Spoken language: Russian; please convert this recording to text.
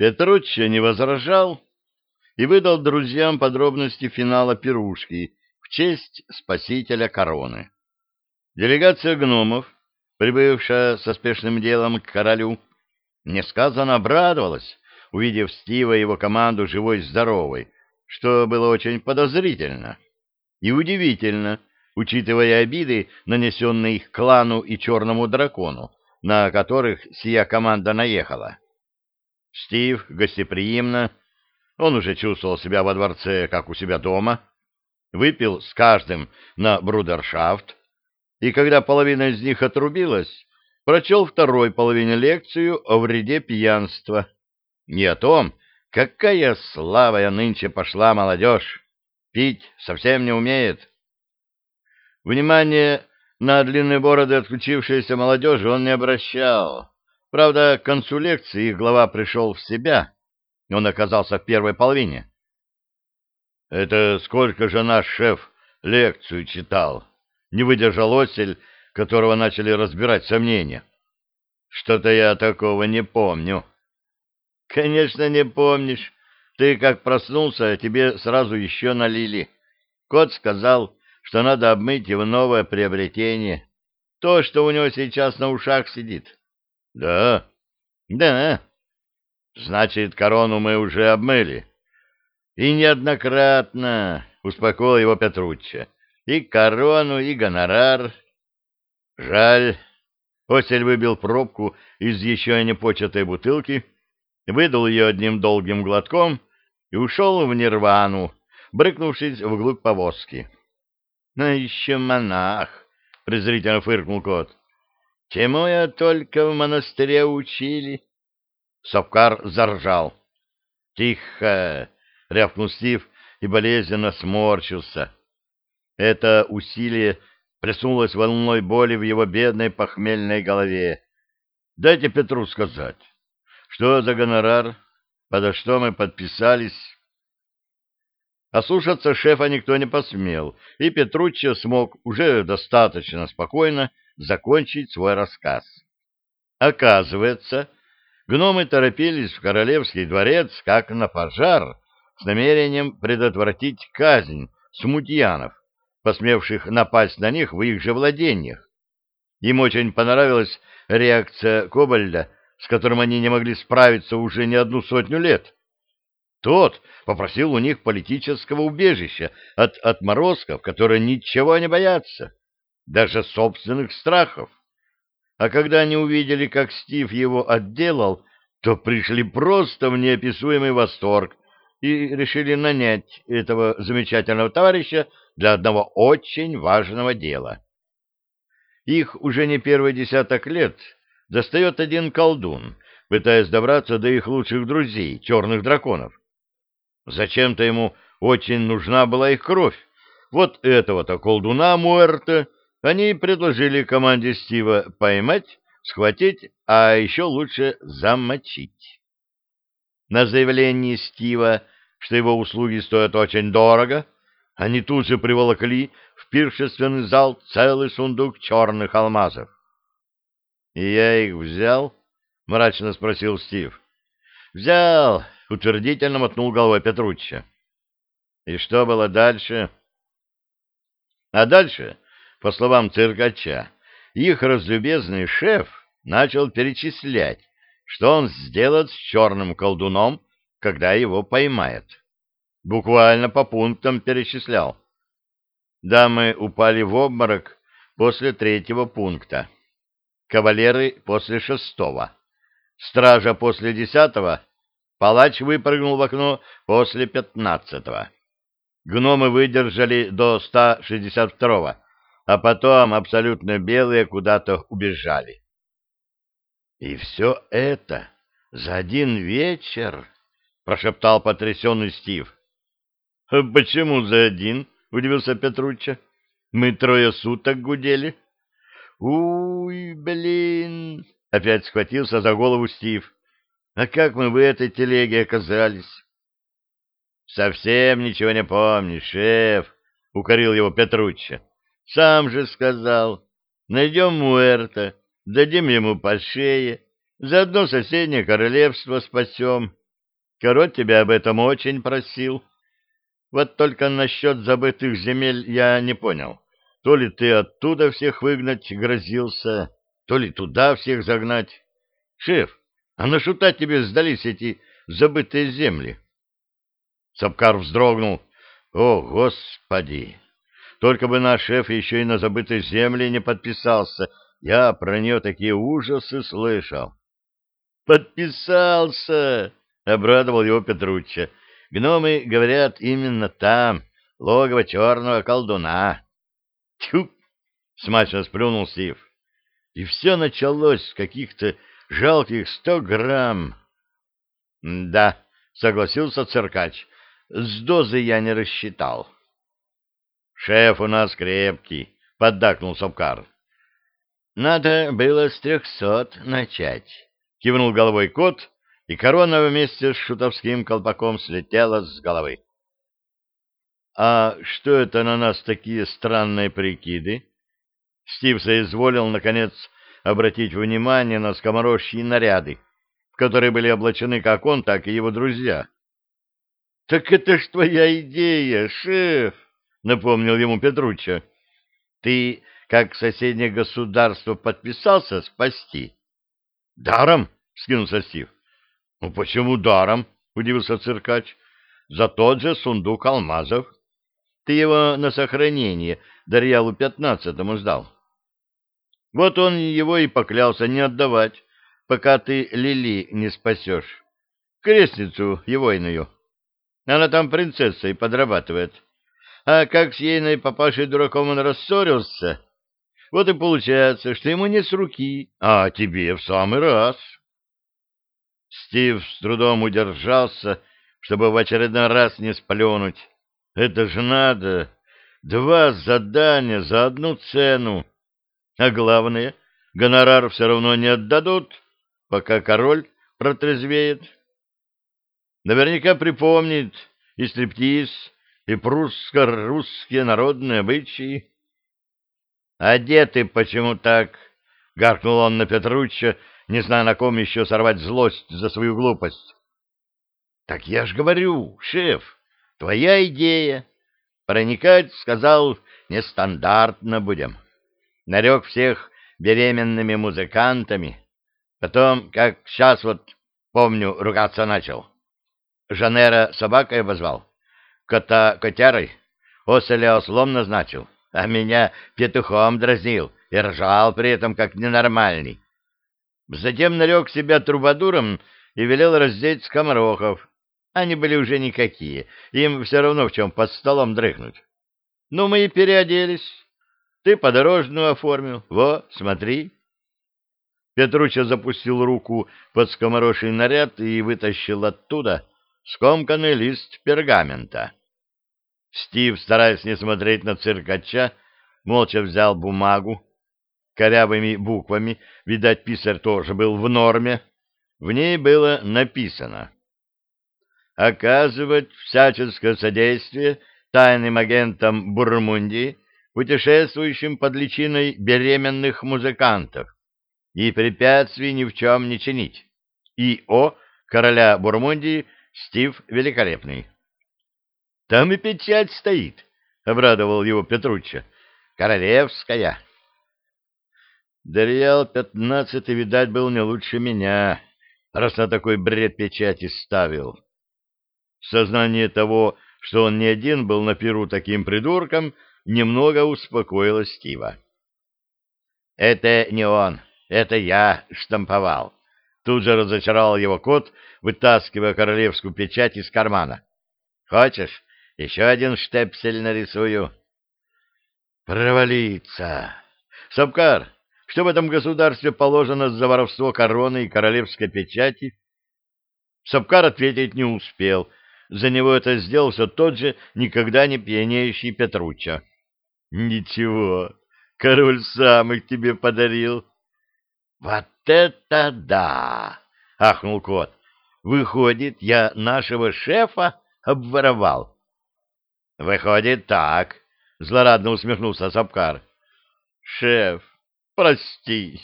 Петруччо не возражал и выдал друзьям подробности финала пирушки в честь спасителя короны. Делегация гномов, прибывшая со спешным делом к королю, несказанно обрадовалась, увидев Стива и его команду живой-здоровой, что было очень подозрительно и удивительно, учитывая обиды, нанесенные их клану и черному дракону, на которых сия команда наехала. Стив гостеприимно, он уже чувствовал себя во дворце, как у себя дома, выпил с каждым на брудершафт, и когда половина из них отрубилась, прочел второй половине лекцию о вреде пьянства. И о том, какая славая нынче пошла молодежь, пить совсем не умеет. Внимание на длинные бороды отключившейся молодежи он не обращал. Правда, к концу лекции глава пришел в себя, он оказался в первой половине. «Это сколько же наш шеф лекцию читал?» Не выдержал Осель, которого начали разбирать сомнения. «Что-то я такого не помню». «Конечно, не помнишь. Ты как проснулся, тебе сразу еще налили. Кот сказал, что надо обмыть его новое приобретение. То, что у него сейчас на ушах сидит». Да. Да. Значит, корону мы уже обмыли. И неоднократно, успокоил его Петруччо. И корону, и гонорар. Жаль. Осель выбил пробку из еще не початой бутылки, выдал ее одним долгим глотком и ушел в нирвану, брыкнувшись вглубь повозки. — Ну, еще монах! — презрительно фыркнул кот. Чему я только в монастыре учили? Совкар заржал. Тихо! рявкнул Стив и болезненно сморщился. Это усилие плеснулось волной боли в его бедной похмельной голове. Дайте Петру сказать, что за гонорар, подо что мы подписались. Ослушаться шефа никто не посмел, и Петруччо смог уже достаточно спокойно закончить свой рассказ. Оказывается, гномы торопились в королевский дворец как на пожар с намерением предотвратить казнь смутьянов, посмевших напасть на них в их же владениях. Им очень понравилась реакция Кобальда, с которым они не могли справиться уже не одну сотню лет. Тот попросил у них политического убежища от отморозков, которые ничего не боятся даже собственных страхов. А когда они увидели, как Стив его отделал, то пришли просто в неописуемый восторг и решили нанять этого замечательного товарища для одного очень важного дела. Их уже не первый десяток лет достает один колдун, пытаясь добраться до их лучших друзей, черных драконов. Зачем-то ему очень нужна была их кровь. Вот этого-то колдуна Муэрта они предложили команде Стива поймать, схватить, а еще лучше замочить. На заявление Стива, что его услуги стоят очень дорого, они тут же приволокли в пиршественный зал целый сундук черных алмазов. — И я их взял? — мрачно спросил Стив. — Взял, — утвердительно мотнул головой Петруччо. — И что было дальше? — А дальше по словам циркача, их разлюбезный шеф начал перечислять, что он сделает с черным колдуном, когда его поймает. Буквально по пунктам перечислял. Дамы упали в обморок после третьего пункта, кавалеры после шестого, стража после десятого, палач выпрыгнул в окно после пятнадцатого. Гномы выдержали до ста шестьдесят второго, а потом абсолютно белые куда-то убежали. И все это за один вечер, прошептал потрясенный Стив. Почему за один? удивился Петруччо. Мы трое суток гудели. Уй, блин! Опять схватился за голову Стив. А как мы в этой телеге оказались? Совсем ничего не помнишь, шеф, укорил его Петруччо. Сам же сказал. Найдем Муэрта, дадим ему по шее, заодно соседнее королевство спасем. Король тебя об этом очень просил. Вот только насчет забытых земель я не понял. То ли ты оттуда всех выгнать грозился, то ли туда всех загнать. Шеф, а на шута тебе сдались эти забытые земли? Сапкар вздрогнул. О, Господи! Только бы наш шеф еще и на забытой земле не подписался. Я про нее такие ужасы слышал. Подписался! — обрадовал его Петручча. Гномы, говорят, именно там, логово черного колдуна. Тьфу! — смачно сплюнул Стив. И все началось с каких-то жалких сто грамм. — Да, — согласился циркач, — с дозы я не рассчитал. — Шеф у нас крепкий, — поддакнул Сапкар. — Надо было с трехсот начать, — кивнул головой кот, и корона вместе с шутовским колпаком слетела с головы. — А что это на нас такие странные прикиды? Стив соизволил, наконец, обратить внимание на скоморожьи наряды, в которые были облачены как он, так и его друзья. — Так это ж твоя идея, шеф! — напомнил ему Петруччо. — Ты, как соседнее государство, подписался спасти? — Даром? — скинулся Стив. — Ну почему даром? — удивился циркач. — За тот же сундук алмазов. Ты его на сохранение Дарьялу пятнадцатому сдал. Вот он его и поклялся не отдавать, пока ты Лили не спасешь. Крестницу его иную. Она там принцессой подрабатывает. А как с ейной папашей дураком он рассорился, вот и получается, что ему не с руки, а тебе в самый раз. Стив с трудом удержался, чтобы в очередной раз не сплюнуть. Это же надо! Два задания за одну цену. А главное, гонорар все равно не отдадут, пока король протрезвеет. Наверняка припомнит и стриптиз, и прусско-русские народные обычаи. — А где ты почему так? — гаркнул он на Петручча, не зная, на ком еще сорвать злость за свою глупость. — Так я ж говорю, шеф, твоя идея. Проникать, сказал, нестандартно будем. Нарек всех беременными музыкантами. Потом, как сейчас вот, помню, ругаться начал. Жанера собакой обозвал, кота котярой, оселя ослом назначил, а меня петухом дразнил и ржал при этом как ненормальный. Затем нарек себя трубадуром и велел раздеть скоморохов. Они были уже никакие, им все равно в чем под столом дрыхнуть. Ну, мы и переоделись. Ты подорожную оформил. Во, смотри. Петруча запустил руку под скомороший наряд и вытащил оттуда скомканный лист пергамента. Стив, стараясь не смотреть на циркача, молча взял бумагу, корявыми буквами, видать, писарь тоже был в норме, в ней было написано «Оказывать всяческое содействие тайным агентам Бурмундии, путешествующим под личиной беременных музыкантов, и препятствий ни в чем не чинить. И.О. короля Бурмундии Стив Великолепный». «Там и печать стоит», — обрадовал его Петруччо. «Королевская». Дарьял пятнадцатый, видать, был не лучше меня, раз на такой бред печати ставил. Сознание того, что он не один был на перу таким придурком, немного успокоило Стива. «Это не он, это я штамповал». Тут же разочаровал его кот, вытаскивая королевскую печать из кармана. «Хочешь, еще один штепсель нарисую?» «Провалиться!» «Сапкар, что в этом государстве положено за воровство короны и королевской печати? Сапкар ответить не успел. За него это сделал все тот же никогда не пьянеющий Петручча. Ничего, король сам их тебе подарил. Вот это да! ахнул кот. Выходит, я нашего шефа обворовал. Выходит так, злорадно усмехнулся Сапкар. Шеф, Прости.